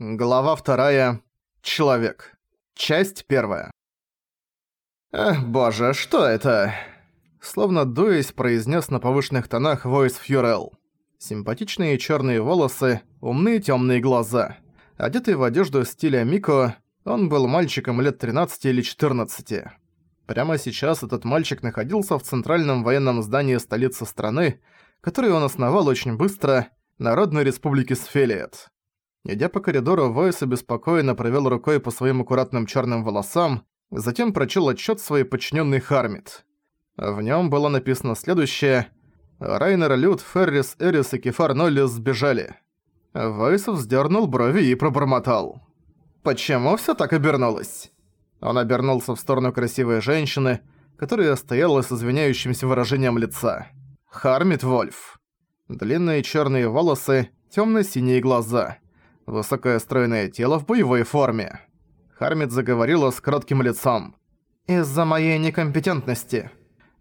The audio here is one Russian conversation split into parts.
Глава вторая. Человек. Часть первая. «Эх, боже, что это?» Словно дуясь, произнес на повышенных тонах Войс Фьюрел. Симпатичные черные волосы, умные темные глаза. Одетый в одежду стиля Мико, он был мальчиком лет 13 или 14. Прямо сейчас этот мальчик находился в центральном военном здании столицы страны, который он основал очень быстро, Народной Республики Сфелиет. Идя по коридору, Войс обеспокоенно провел рукой по своим аккуратным черным волосам, затем прочел отчет своей подчиненной Хармит. В нем было написано следующее «Райнер, Люд, Феррис, Эрис и Кефар Ноллис сбежали». Войс вздернул брови и пробормотал. «Почему все так обернулось?» Он обернулся в сторону красивой женщины, которая стояла с извиняющимся выражением лица. Хармит Вольф. Длинные черные волосы, темно синие глаза – Высокое стройное тело в боевой форме. Хармит заговорила с кротким лицом. «Из-за моей некомпетентности.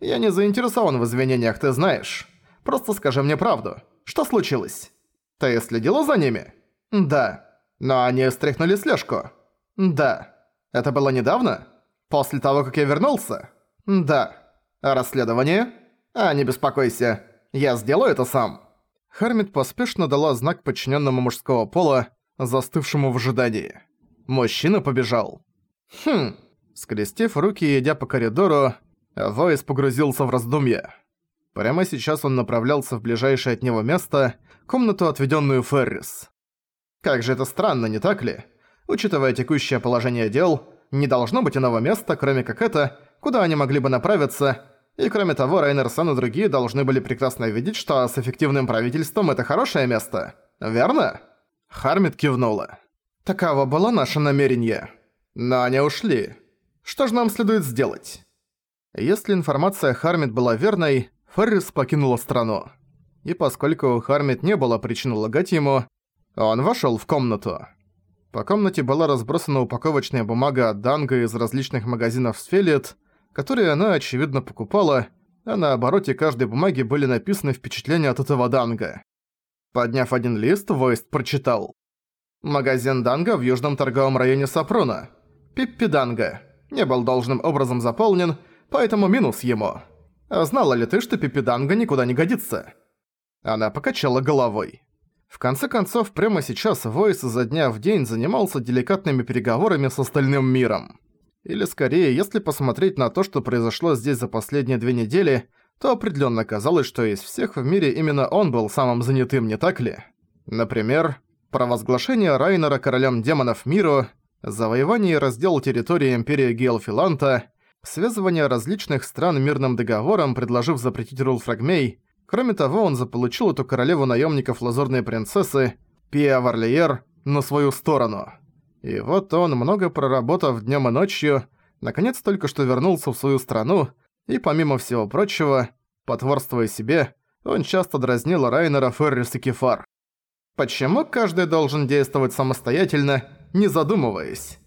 Я не заинтересован в извинениях, ты знаешь. Просто скажи мне правду. Что случилось? Ты следила за ними? Да. Но они стряхнули слежку? Да. Это было недавно? После того, как я вернулся? Да. А расследование? А, не беспокойся. Я сделаю это сам. Хармит поспешно дала знак подчиненному мужского пола, застывшему в ожидании. Мужчина побежал. Хм. Скрестив руки и идя по коридору, Войс погрузился в раздумья. Прямо сейчас он направлялся в ближайшее от него место, комнату, отведенную Феррис. Как же это странно, не так ли? Учитывая текущее положение дел, не должно быть иного места, кроме как это, куда они могли бы направиться, и кроме того, Райнерсон и другие должны были прекрасно видеть, что с эффективным правительством это хорошее место. Верно? Хармит кивнула. «Таково было наше намерение. Но они ушли. Что же нам следует сделать?» Если информация Хармит была верной, Феррис покинула страну. И поскольку Хармит не было причин лгать ему, он вошёл в комнату. По комнате была разбросана упаковочная бумага от Данга из различных магазинов Сфелит, которые она, очевидно, покупала, а на обороте каждой бумаги были написаны впечатления от этого Данга. Подняв один лист, Войст прочитал. «Магазин Данга в южном торговом районе Сапрона. Пиппи Данга. Не был должным образом заполнен, поэтому минус ему. А знала ли ты, что Пиппи Данга никуда не годится?» Она покачала головой. В конце концов, прямо сейчас Войс изо дня в день занимался деликатными переговорами с остальным миром. Или скорее, если посмотреть на то, что произошло здесь за последние две недели, то определенно казалось, что из всех в мире именно он был самым занятым, не так ли? Например, провозглашение Райнера королем демонов миру, завоевание и раздел территории Империи Гейлфиланта, связывание различных стран мирным договором, предложив запретить Рулфрагмей. Кроме того, он заполучил эту королеву наемников Лазурной Принцессы, Пиа Варлиер, на свою сторону. И вот он, много проработав днем и ночью, наконец только что вернулся в свою страну, и помимо всего прочего, потворствуя себе, он часто дразнил Райнера, Феррис и Кефар. Почему каждый должен действовать самостоятельно, не задумываясь?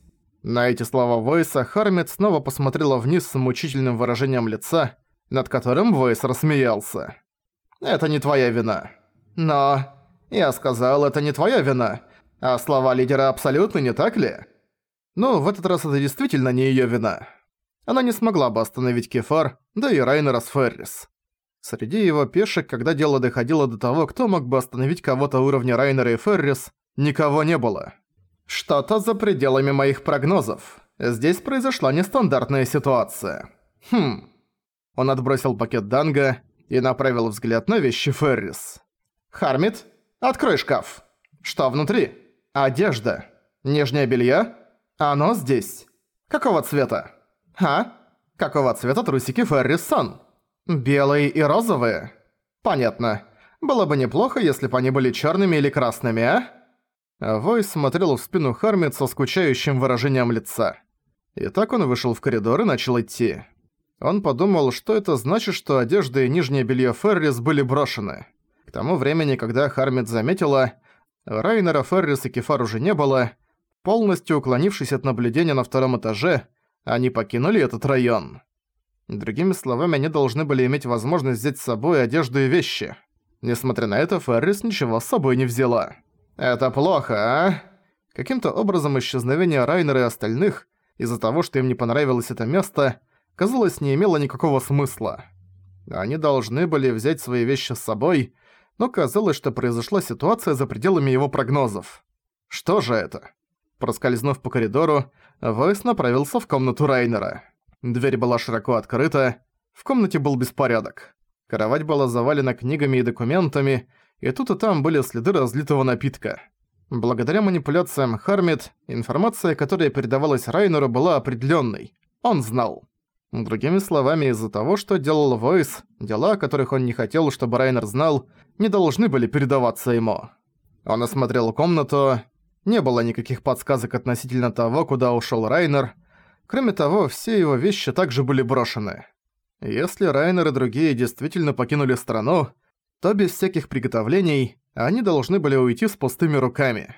На эти слова Войса Хармит снова посмотрела вниз с мучительным выражением лица, над которым Войс рассмеялся. «Это не твоя вина». «Но...» «Я сказал, это не твоя вина, а слова лидера абсолютно не так ли?» «Ну, в этот раз это действительно не её вина» она не смогла бы остановить Кефар, да и Райнера с Феррис. Среди его пешек, когда дело доходило до того, кто мог бы остановить кого-то уровня Райнера и Феррис, никого не было. Что-то за пределами моих прогнозов. Здесь произошла нестандартная ситуация. Хм. Он отбросил пакет Данга и направил взгляд на вещи Феррис. «Хармит, открой шкаф. Что внутри? Одежда. Нижнее белье? Оно здесь. Какого цвета?» «А? Какого цвета трусики Феррис-сан?» «Белые и розовые?» «Понятно. Было бы неплохо, если бы они были чёрными или красными, а?» Войс смотрел в спину Хармит со скучающим выражением лица. И так он вышел в коридор и начал идти. Он подумал, что это значит, что одежда и нижнее белье Феррис были брошены. К тому времени, когда Хармит заметила, Райнера, Феррис и Кефар уже не было, полностью уклонившись от наблюдения на втором этаже, они покинули этот район. Другими словами, они должны были иметь возможность взять с собой одежду и вещи. Несмотря на это, Феррис ничего с собой не взяла. «Это плохо, а? Каким-то образом исчезновение Райнера и остальных, из-за того, что им не понравилось это место, казалось, не имело никакого смысла. Они должны были взять свои вещи с собой, но казалось, что произошла ситуация за пределами его прогнозов. Что же это? Проскользнув по коридору, Войс направился в комнату Райнера. Дверь была широко открыта, в комнате был беспорядок. Кровать была завалена книгами и документами, и тут и там были следы разлитого напитка. Благодаря манипуляциям Хармит, информация, которая передавалась Райнеру, была определенной. Он знал. Другими словами, из-за того, что делал Войс, дела, о которых он не хотел, чтобы Райнер знал, не должны были передаваться ему. Он осмотрел комнату. Не было никаких подсказок относительно того, куда ушел Райнер. Кроме того, все его вещи также были брошены. Если Райнер и другие действительно покинули страну, то без всяких приготовлений они должны были уйти с пустыми руками.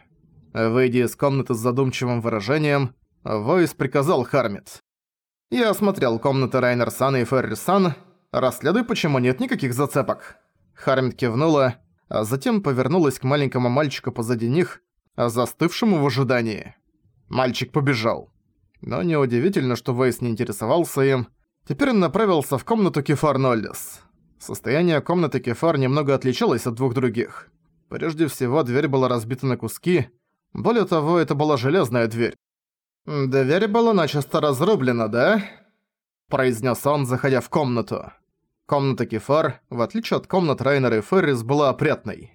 Выйдя из комнаты с задумчивым выражением, Войс приказал Хармит. «Я осмотрел комнаты Райнер Сан и Ферри Сан. Расследуй, почему нет никаких зацепок». Хармит кивнула, а затем повернулась к маленькому мальчику позади них, застывшему в ожидании. Мальчик побежал. Но неудивительно, что Вейс не интересовался им. Теперь он направился в комнату Кефар Ноллис. Состояние комнаты Кефар немного отличалось от двух других. Прежде всего, дверь была разбита на куски. Более того, это была железная дверь. «Дверь была начисто разрублена, да?» произнес он, заходя в комнату. Комната Кефар, в отличие от комнат Райнера и Феррис, была опрятной.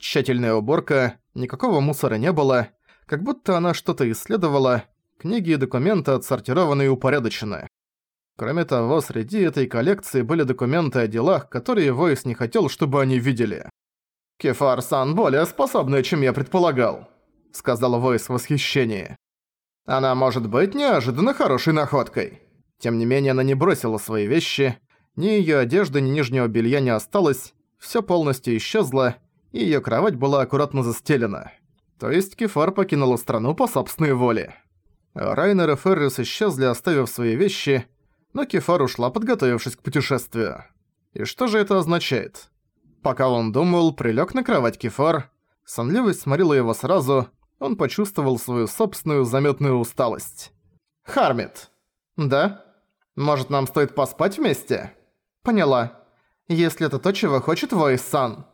Тщательная уборка, никакого мусора не было, как будто она что-то исследовала, книги и документы отсортированы и упорядочены. Кроме того, среди этой коллекции были документы о делах, которые Войс не хотел, чтобы они видели. «Кефар-сан более способная, чем я предполагал», — сказал Войс в восхищении. «Она может быть неожиданно хорошей находкой». Тем не менее, она не бросила свои вещи, ни её одежды, ни нижнего белья не осталось, всё полностью исчезло, и её кровать была аккуратно застелена. То есть Кефар покинула страну по собственной воле. Райнер и Феррис исчезли, оставив свои вещи, но Кефар ушла, подготовившись к путешествию. И что же это означает? Пока он думал, прилег на кровать Кефар, сонливость сморила его сразу, он почувствовал свою собственную заметную усталость. «Хармит!» «Да? Может, нам стоит поспать вместе?» «Поняла. Если это то, чего хочет Войс-сан».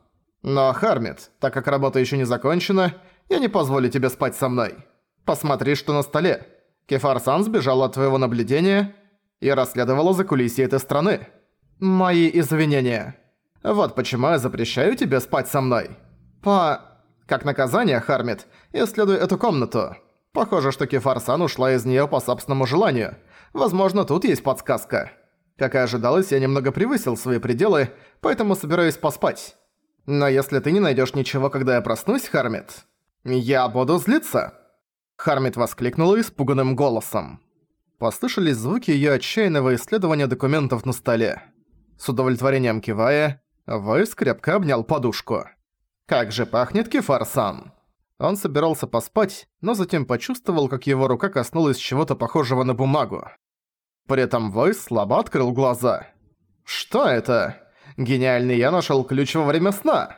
«Но, Хармит, так как работа еще не закончена, я не позволю тебе спать со мной. Посмотри, что на столе. Кефар-сан сбежал от твоего наблюдения и расследовала за кулисье этой страны. Мои извинения. Вот почему я запрещаю тебе спать со мной. По... Как наказание, Хармит, исследуй эту комнату. Похоже, что Кефарсан ушла из неё по собственному желанию. Возможно, тут есть подсказка. Как и ожидалось, я немного превысил свои пределы, поэтому собираюсь поспать. Но если ты не найдёшь ничего, когда я проснусь, Хармит, я буду злиться. Хармит воскликнула испуганным голосом. Послышались звуки её отчаянного исследования документов на столе. С удовлетворением кивая, Войс крепко обнял подушку. «Как же пахнет Кефарсан!» Он собирался поспать, но затем почувствовал, как его рука коснулась чего-то похожего на бумагу. При этом Войс слабо открыл глаза. «Что это? Гениальный я нашёл ключ во время сна!»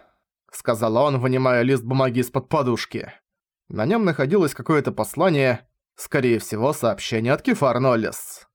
Сказал он, вынимая лист бумаги из-под подушки. На нём находилось какое-то послание, Скорее всего, сообщение от Кефар Ноллес.